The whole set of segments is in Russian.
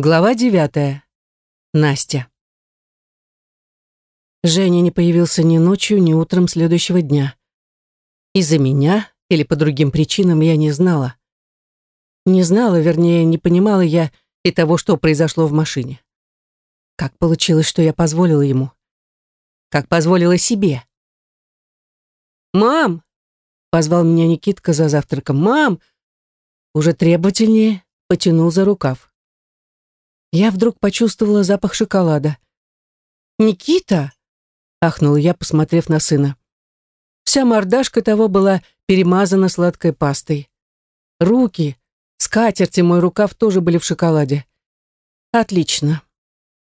Глава девятая. Настя. Женя не появился ни ночью, ни утром следующего дня. Из-за меня или по другим причинам я не знала. Не знала, вернее, не понимала я и того, что произошло в машине. Как получилось, что я позволила ему? Как позволила себе? «Мам!» — позвал меня Никитка за завтраком. «Мам!» Уже требовательнее потянул за рукав я вдруг почувствовала запах шоколада. «Никита!» — ахнула я, посмотрев на сына. Вся мордашка того была перемазана сладкой пастой. Руки, скатерть и мой рукав тоже были в шоколаде. Отлично.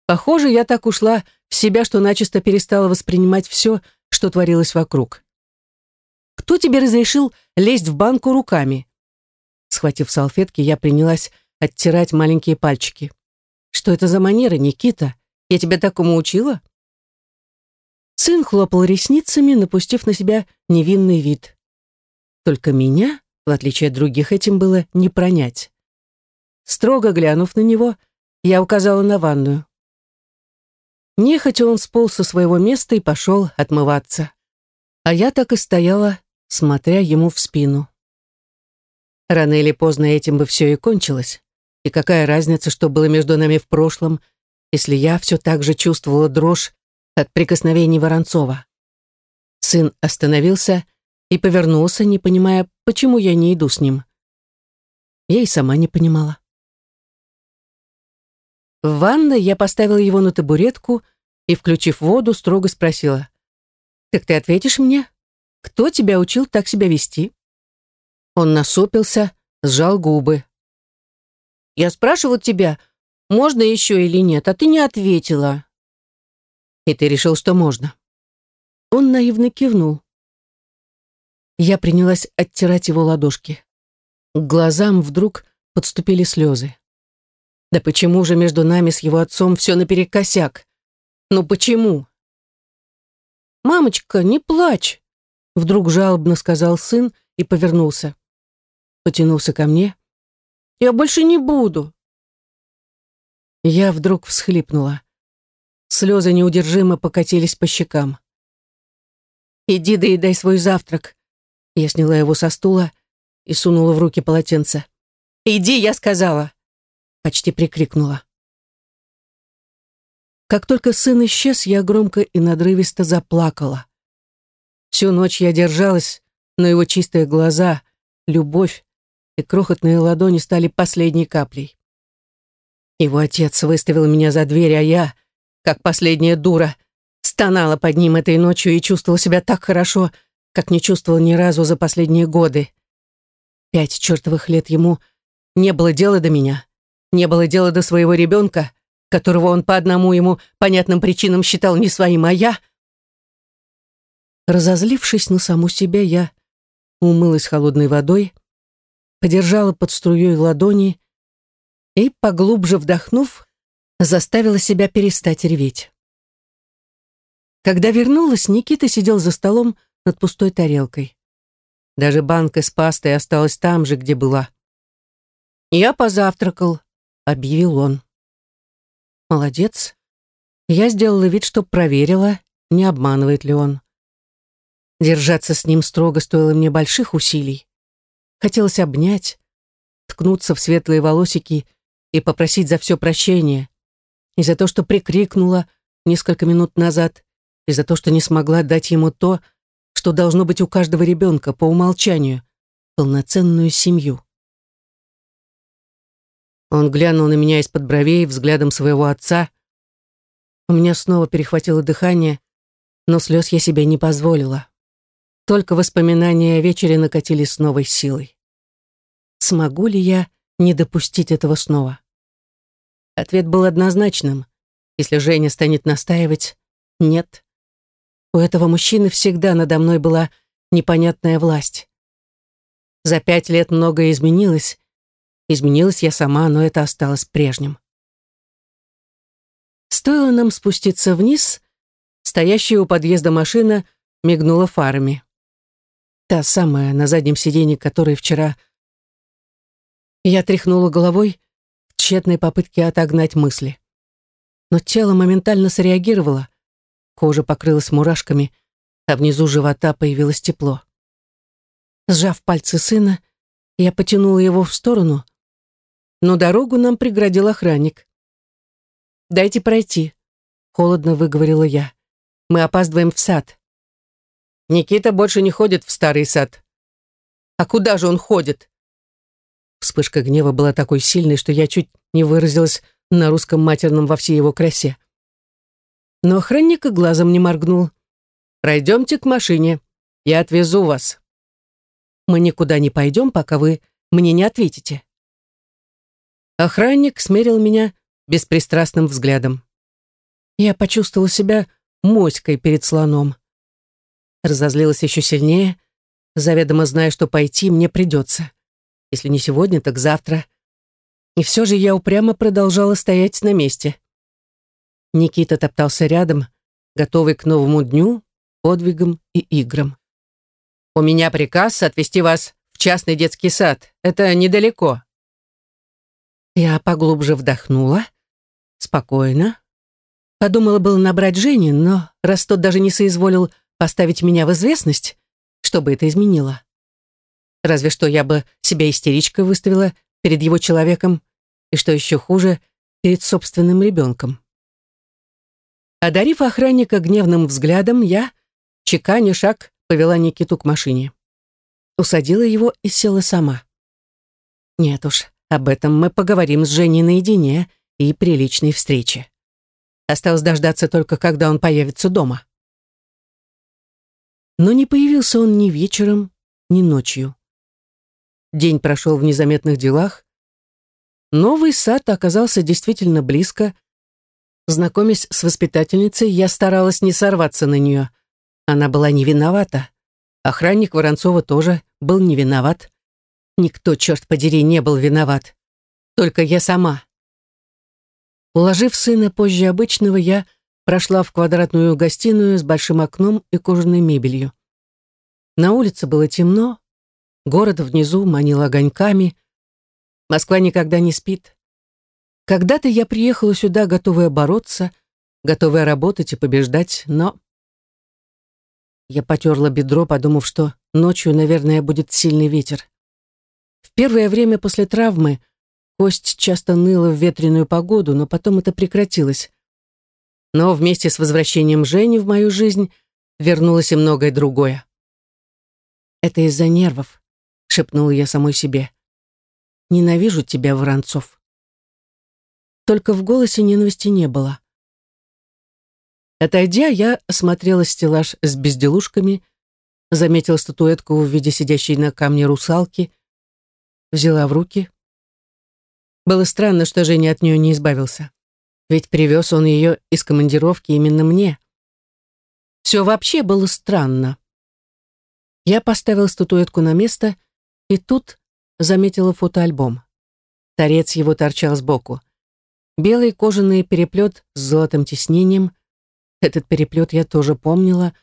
Похоже, я так ушла в себя, что начисто перестала воспринимать все, что творилось вокруг. «Кто тебе разрешил лезть в банку руками?» Схватив салфетки, я принялась оттирать маленькие пальчики. Что это за манера, Никита? Я тебя такому учила?» Сын хлопал ресницами, напустив на себя невинный вид. Только меня, в отличие от других, этим было не пронять. Строго глянув на него, я указала на ванную. Нехотя он сполз со своего места и пошел отмываться. А я так и стояла, смотря ему в спину. Рано или поздно этим бы все и кончилось. И какая разница, что было между нами в прошлом, если я все так же чувствовала дрожь от прикосновений Воронцова. Сын остановился и повернулся, не понимая, почему я не иду с ним. Я и сама не понимала. В ванной я поставила его на табуретку и, включив воду, строго спросила. «Так ты ответишь мне? Кто тебя учил так себя вести?» Он насупился, сжал губы. Я спрашивал тебя, можно еще или нет, а ты не ответила. И ты решил, что можно. Он наивно кивнул. Я принялась оттирать его ладошки. К глазам вдруг подступили слезы. Да почему же между нами с его отцом все наперекосяк? Ну почему? «Мамочка, не плачь!» Вдруг жалобно сказал сын и повернулся. Потянулся ко мне, я больше не буду. Я вдруг всхлипнула. Слезы неудержимо покатились по щекам. «Иди доедай свой завтрак». Я сняла его со стула и сунула в руки полотенце. «Иди, я сказала!» Почти прикрикнула. Как только сын исчез, я громко и надрывисто заплакала. Всю ночь я держалась, но его чистые глаза, любовь, и крохотные ладони стали последней каплей. Его отец выставил меня за дверь, а я, как последняя дура, стонала под ним этой ночью и чувствовала себя так хорошо, как не чувствовала ни разу за последние годы. Пять чертовых лет ему не было дела до меня, не было дела до своего ребенка, которого он по одному ему понятным причинам считал не своим, а я... Разозлившись на саму себя, я умылась холодной водой, подержала под струей ладони и, поглубже вдохнув, заставила себя перестать реветь. Когда вернулась, Никита сидел за столом над пустой тарелкой. Даже банка с пастой осталась там же, где была. «Я позавтракал», — объявил он. «Молодец. Я сделала вид, что проверила, не обманывает ли он. Держаться с ним строго стоило мне больших усилий. Хотелось обнять, ткнуться в светлые волосики и попросить за все прощения. И за то, что прикрикнула несколько минут назад, и за то, что не смогла дать ему то, что должно быть у каждого ребенка по умолчанию, полноценную семью. Он глянул на меня из-под бровей взглядом своего отца. У меня снова перехватило дыхание, но слез я себе не позволила. Только воспоминания о вечере накатили с новой силой. Смогу ли я не допустить этого снова? Ответ был однозначным. Если Женя станет настаивать, нет. У этого мужчины всегда надо мной была непонятная власть. За пять лет многое изменилось. Изменилась я сама, но это осталось прежним. Стоило нам спуститься вниз, стоящая у подъезда машина мигнула фарами. Та самая, на заднем сиденье которой вчера... Я тряхнула головой, в тщетной попытке отогнать мысли. Но тело моментально среагировало. Кожа покрылась мурашками, а внизу живота появилось тепло. Сжав пальцы сына, я потянула его в сторону, но дорогу нам преградил охранник. «Дайте пройти», — холодно выговорила я. «Мы опаздываем в сад». «Никита больше не ходит в старый сад». «А куда же он ходит?» Вспышка гнева была такой сильной, что я чуть не выразилась на русском матерном во всей его красе. Но охранник и глазом не моргнул. «Пройдемте к машине. Я отвезу вас». «Мы никуда не пойдем, пока вы мне не ответите». Охранник смерил меня беспристрастным взглядом. Я почувствовала себя моськой перед слоном. Разозлилась еще сильнее, заведомо зная, что пойти мне придется. Если не сегодня, так завтра. И все же я упрямо продолжала стоять на месте. Никита топтался рядом, готовый к новому дню, подвигам и играм. «У меня приказ отвезти вас в частный детский сад. Это недалеко». Я поглубже вдохнула, спокойно. Подумала было набрать Жени, но раз тот даже не соизволил поставить меня в известность, что бы это изменило? Разве что я бы себя истеричкой выставила перед его человеком, и, что еще хуже, перед собственным ребенком. Одарив охранника гневным взглядом, я, чеканя шаг, повела Никиту к машине. Усадила его и села сама. Нет уж, об этом мы поговорим с Женей наедине и при личной встрече. Осталось дождаться только, когда он появится дома. Но не появился он ни вечером, ни ночью. День прошел в незаметных делах. Новый сад оказался действительно близко. Знакомясь с воспитательницей, я старалась не сорваться на нее. Она была не виновата. Охранник Воронцова тоже был не виноват. Никто, черт подери, не был виноват. Только я сама. Уложив сына позже обычного, я прошла в квадратную гостиную с большим окном и кожаной мебелью. На улице было темно, Город внизу манил огоньками. Москва никогда не спит. Когда-то я приехала сюда, готовая бороться, готовая работать и побеждать, но... Я потерла бедро, подумав, что ночью, наверное, будет сильный ветер. В первое время после травмы кость часто ныла в ветреную погоду, но потом это прекратилось. Но вместе с возвращением Жени в мою жизнь вернулось и многое другое. Это из-за нервов шепнула я самой себе. Ненавижу тебя, Воронцов. Только в голосе ненависти не было. Отойдя, я осмотрела стеллаж с безделушками, заметила статуэтку в виде сидящей на камне русалки, взяла в руки. Было странно, что Женя от нее не избавился. Ведь привез он ее из командировки именно мне. Все вообще было странно. Я поставил статуэтку на место и тут заметила фотоальбом. Торец его торчал сбоку. Белый кожаный переплет с золотым тиснением. Этот переплет я тоже помнила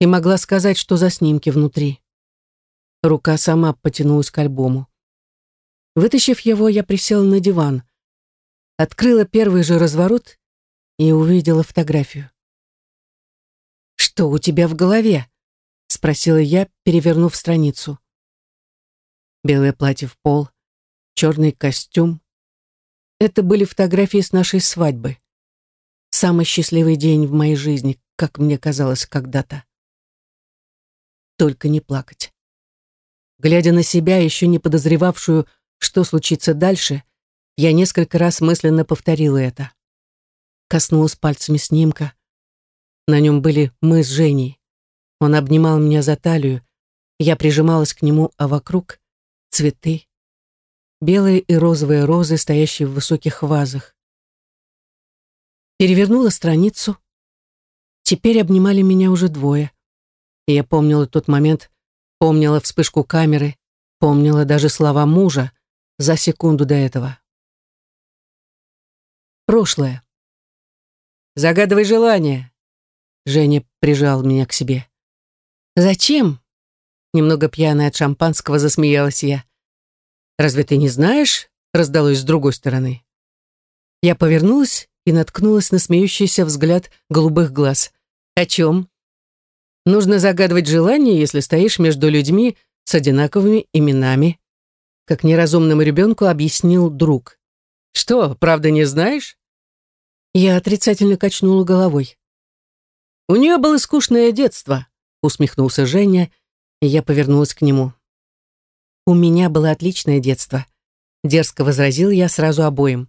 и могла сказать, что за снимки внутри. Рука сама потянулась к альбому. Вытащив его, я присела на диван. Открыла первый же разворот и увидела фотографию. «Что у тебя в голове?» — спросила я, перевернув страницу белое платье в пол, черный костюм. Это были фотографии с нашей свадьбы. Самый счастливый день в моей жизни, как мне казалось когда-то. Только не плакать. Глядя на себя, еще не подозревавшую, что случится дальше, я несколько раз мысленно повторила это. Коснулась пальцами снимка. На нем были мы с Женей. Он обнимал меня за талию, я прижималась к нему, а вокруг цветы, белые и розовые розы, стоящие в высоких вазах. Перевернула страницу. Теперь обнимали меня уже двое. И я помнила тот момент, помнила вспышку камеры, помнила даже слова мужа за секунду до этого. Прошлое. «Загадывай желание!» Женя прижал меня к себе. «Зачем?» Немного пьяная от шампанского засмеялась я. «Разве ты не знаешь?» раздалось с другой стороны. Я повернулась и наткнулась на смеющийся взгляд голубых глаз. «О чем?» «Нужно загадывать желание, если стоишь между людьми с одинаковыми именами», как неразумному ребенку объяснил друг. «Что, правда не знаешь?» Я отрицательно качнула головой. «У нее было скучное детство», — усмехнулся Женя, и я повернулась к нему. «У меня было отличное детство», — дерзко возразил я сразу обоим.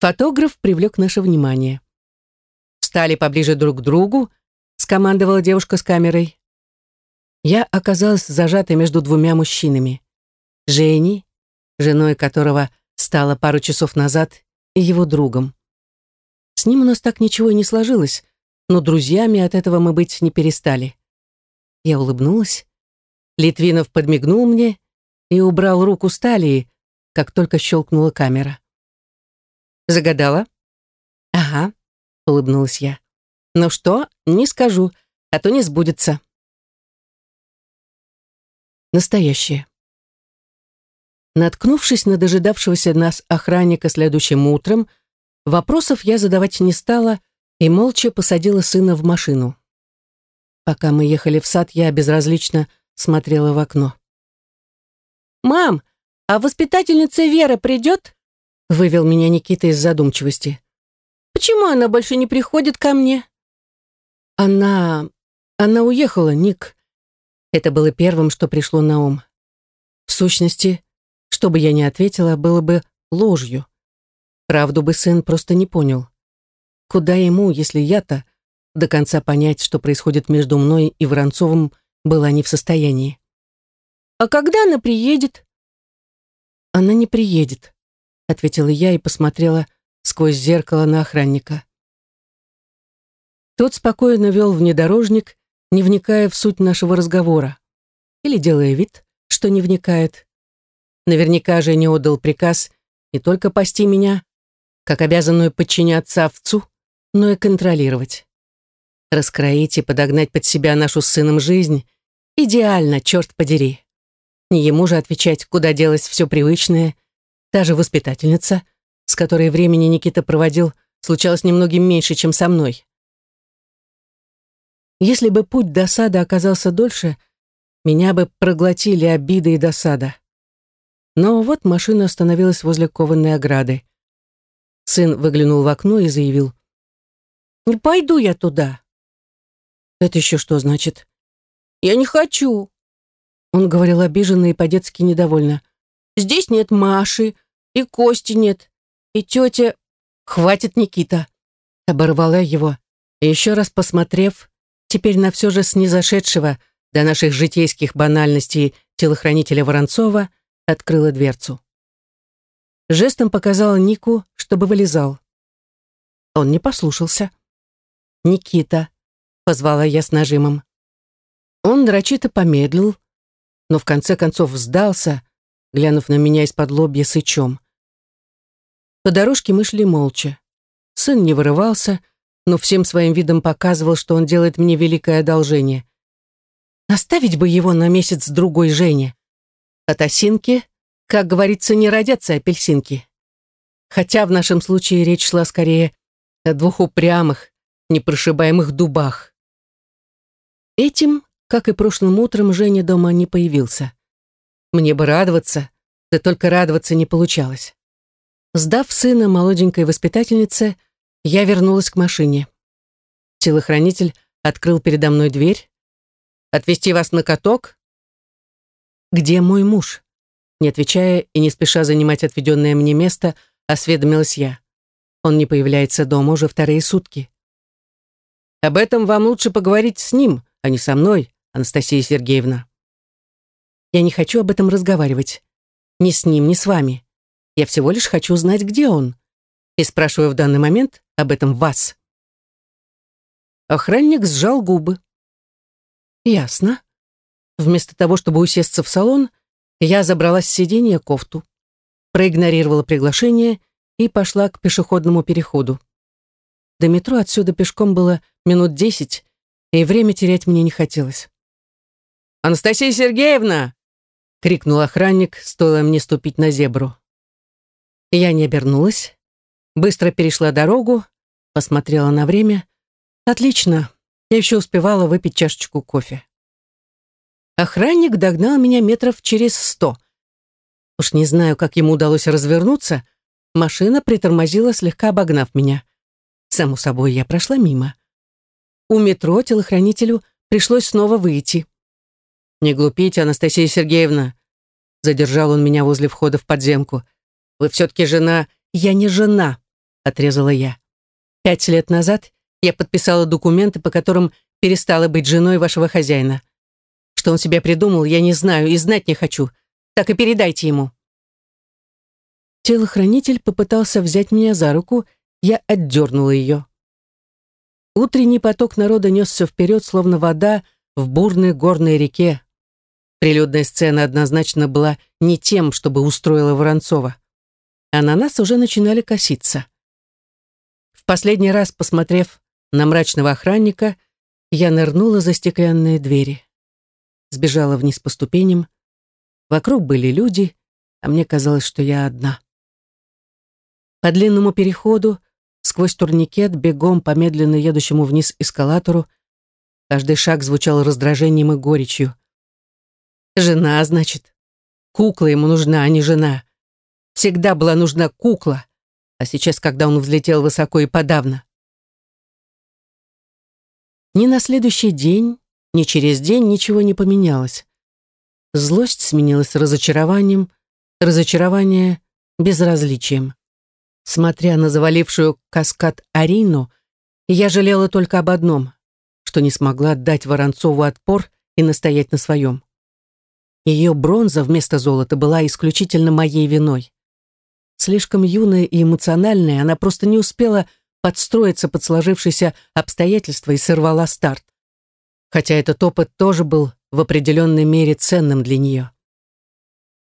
Фотограф привлек наше внимание. «Встали поближе друг к другу», — скомандовала девушка с камерой. Я оказалась зажатой между двумя мужчинами. Женей, женой которого стала пару часов назад, и его другом. С ним у нас так ничего и не сложилось, но друзьями от этого мы быть не перестали. Я улыбнулась. Литвинов подмигнул мне и убрал руку с талии, как только щелкнула камера. Загадала? Ага, улыбнулась я. Ну что, не скажу, а то не сбудется. Настоящее. Наткнувшись на дожидавшегося нас охранника следующим утром, вопросов я задавать не стала и молча посадила сына в машину. Пока мы ехали в сад, я безразлично смотрела в окно. «Мам, а воспитательница Вера придет?» Вывел меня Никита из задумчивости. «Почему она больше не приходит ко мне?» «Она... она уехала, Ник». Это было первым, что пришло на ум. В сущности, что бы я ни ответила, было бы ложью. Правду бы сын просто не понял. Куда ему, если я-то до конца понять, что происходит между мной и Воронцовым, была не в состоянии. «А когда она приедет?» «Она не приедет», ответила я и посмотрела сквозь зеркало на охранника. Тот спокойно вел внедорожник, не вникая в суть нашего разговора. Или делая вид, что не вникает. Наверняка же не отдал приказ не только пасти меня, как обязанную подчиняться овцу, но и контролировать. Раскроить и подогнать под себя нашу с сыном жизнь идеально, черт подери. Не ему же отвечать, куда делось все привычное — Та же воспитательница, с которой времени Никита проводил, случалось немногим меньше, чем со мной. Если бы путь до сада оказался дольше, меня бы проглотили обиды и досада. Но вот машина остановилась возле кованой ограды. Сын выглянул в окно и заявил. «Не пойду я туда». «Это еще что значит?» «Я не хочу». Он говорил обиженно и по-детски недовольно. «Здесь нет Маши, и Кости нет, и тетя... Хватит, Никита!» Оборвала его, еще раз посмотрев, теперь на все же снизошедшего до наших житейских банальностей телохранителя Воронцова, открыла дверцу. Жестом показала Нику, чтобы вылезал. Он не послушался. «Никита», — позвала я с нажимом. Он дрочито помедлил, но в конце концов сдался, глянув на меня из-под лобья сычом. По дорожке мы шли молча. Сын не вырывался, но всем своим видом показывал, что он делает мне великое одолжение. Оставить бы его на месяц другой Жене. От осинки, как говорится, не родятся апельсинки. Хотя в нашем случае речь шла скорее о двух упрямых, непрошибаемых дубах. Этим, как и прошлым утром, Женя дома не появился. Мне бы радоваться, да только радоваться не получалось. Сдав сына молоденькой воспитательнице, я вернулась к машине. Телохранитель открыл передо мной дверь. «Отвезти вас на каток?» «Где мой муж?» Не отвечая и не спеша занимать отведенное мне место, осведомилась я. Он не появляется дома уже вторые сутки. «Об этом вам лучше поговорить с ним, а не со мной, Анастасия Сергеевна». «Я не хочу об этом разговаривать. Ни с ним, ни с вами. Я всего лишь хочу знать, где он. И спрашиваю в данный момент об этом вас. Охранник сжал губы. Ясно. Вместо того, чтобы усесться в салон, я забрала с сиденья кофту, проигнорировала приглашение и пошла к пешеходному переходу. До метро отсюда пешком было минут десять, и время терять мне не хотелось. «Анастасия Сергеевна!» — крикнул охранник, стоило мне ступить на зебру. Я не обернулась. Быстро перешла дорогу, посмотрела на время. Отлично, я еще успевала выпить чашечку кофе. Охранник догнал меня метров через сто. Уж не знаю, как ему удалось развернуться, машина притормозила, слегка обогнав меня. Само собой, я прошла мимо. У метро телохранителю пришлось снова выйти. «Не глупите, Анастасия Сергеевна!» Задержал он меня возле входа в подземку. «Вы все-таки жена...» «Я не жена», — отрезала я. «Пять лет назад я подписала документы, по которым перестала быть женой вашего хозяина. Что он себе придумал, я не знаю и знать не хочу. Так и передайте ему». Телохранитель попытался взять меня за руку, я отдернула ее. Утренний поток народа несся вперед, словно вода в бурной горной реке. Прилюдная сцена однозначно была не тем, чтобы устроила Воронцова. А на нас уже начинали коситься. В последний раз, посмотрев на мрачного охранника, я нырнула за стеклянные двери. Сбежала вниз по ступеням. Вокруг были люди, а мне казалось, что я одна. По длинному переходу сквозь турникет, бегом по медленно едущему вниз эскалатору. Каждый шаг звучал раздражением и горечью. «Жена, значит. Кукла ему нужна, а не жена. Всегда была нужна кукла, а сейчас, когда он взлетел высоко и подавно. Ни на следующий день, ни через день ничего не поменялось. Злость сменилась разочарованием, разочарование — безразличием. Смотря на завалившую каскад Арину, я жалела только об одном, что не смогла дать Воронцову отпор и настоять на своем. Ее бронза вместо золота была исключительно моей виной. Слишком юная и эмоциональная, она просто не успела подстроиться под сложившиеся обстоятельства и сорвала старт. Хотя этот опыт тоже был в определенной мере ценным для нее.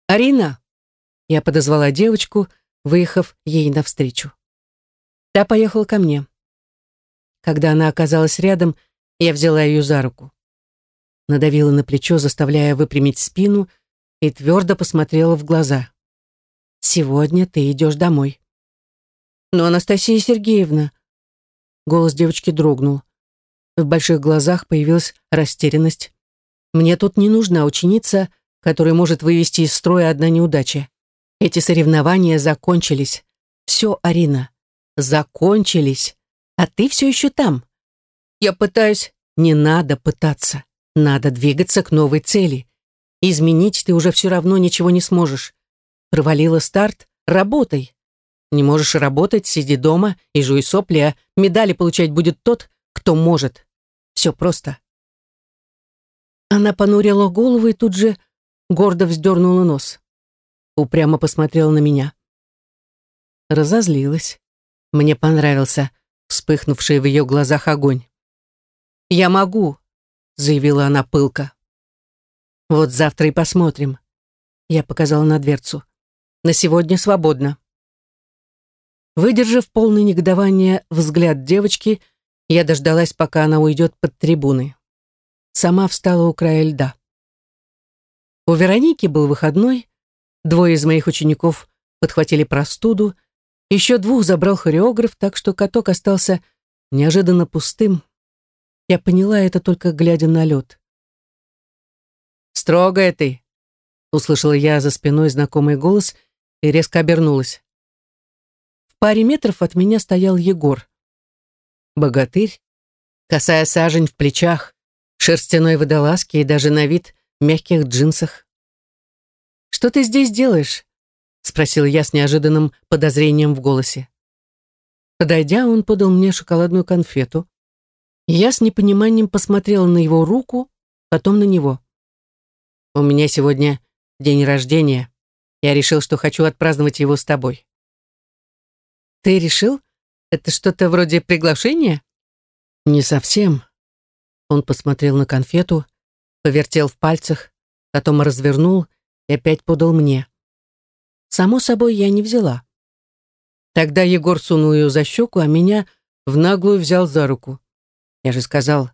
«Арина!» Я подозвала девочку — выехав ей навстречу. Та поехала ко мне. Когда она оказалась рядом, я взяла ее за руку. Надавила на плечо, заставляя выпрямить спину, и твердо посмотрела в глаза. «Сегодня ты идешь домой». «Но, Анастасия Сергеевна...» Голос девочки дрогнул. В больших глазах появилась растерянность. «Мне тут не нужна ученица, которая может вывести из строя одна неудача. Эти соревнования закончились. Все, Арина, закончились. А ты все еще там. Я пытаюсь... Не надо пытаться. Надо двигаться к новой цели. Изменить ты уже все равно ничего не сможешь. Провалила старт, работай. Не можешь работать, сиди дома и жуй сопли, а медали получать будет тот, кто может. Все просто. Она понурила голову и тут же гордо вздернула нос упрямо посмотрела на меня. Разозлилась. Мне понравился вспыхнувший в ее глазах огонь. «Я могу», — заявила она пылко. «Вот завтра и посмотрим». Я показала на дверцу. «На сегодня свободно». Выдержав полное негодование взгляд девочки, я дождалась, пока она уйдет под трибуны. Сама встала у края льда. У Вероники был выходной, Двое из моих учеников подхватили простуду, еще двух забрал хореограф, так что каток остался неожиданно пустым. Я поняла это только глядя на лед. «Строгая ты!» — услышала я за спиной знакомый голос и резко обернулась. В паре метров от меня стоял Егор. Богатырь, косая сажень в плечах, шерстяной водолазке и даже на вид мягких джинсах. «Что ты здесь делаешь?» — спросил я с неожиданным подозрением в голосе. Подойдя, он подал мне шоколадную конфету. Я с непониманием посмотрела на его руку, потом на него. «У меня сегодня день рождения. Я решил, что хочу отпраздновать его с тобой». «Ты решил? Это что-то вроде приглашения?» «Не совсем». Он посмотрел на конфету, повертел в пальцах, потом развернул и опять подал мне. Само собой, я не взяла. Тогда Егор сунул ее за щеку, а меня в наглую взял за руку. Я же сказал,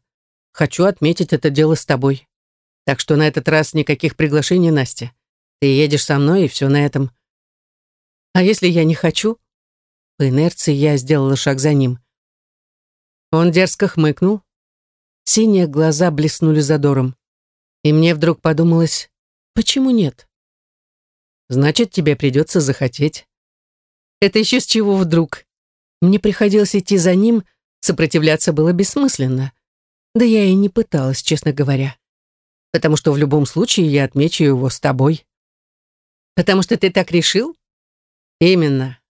хочу отметить это дело с тобой. Так что на этот раз никаких приглашений, Настя. Ты едешь со мной, и все на этом. А если я не хочу? По инерции я сделала шаг за ним. Он дерзко хмыкнул. Синие глаза блеснули задором. И мне вдруг подумалось, почему нет? Значит, тебе придется захотеть. Это еще с чего вдруг? Мне приходилось идти за ним, сопротивляться было бессмысленно. Да я и не пыталась, честно говоря. Потому что в любом случае я отмечу его с тобой. Потому что ты так решил? Именно.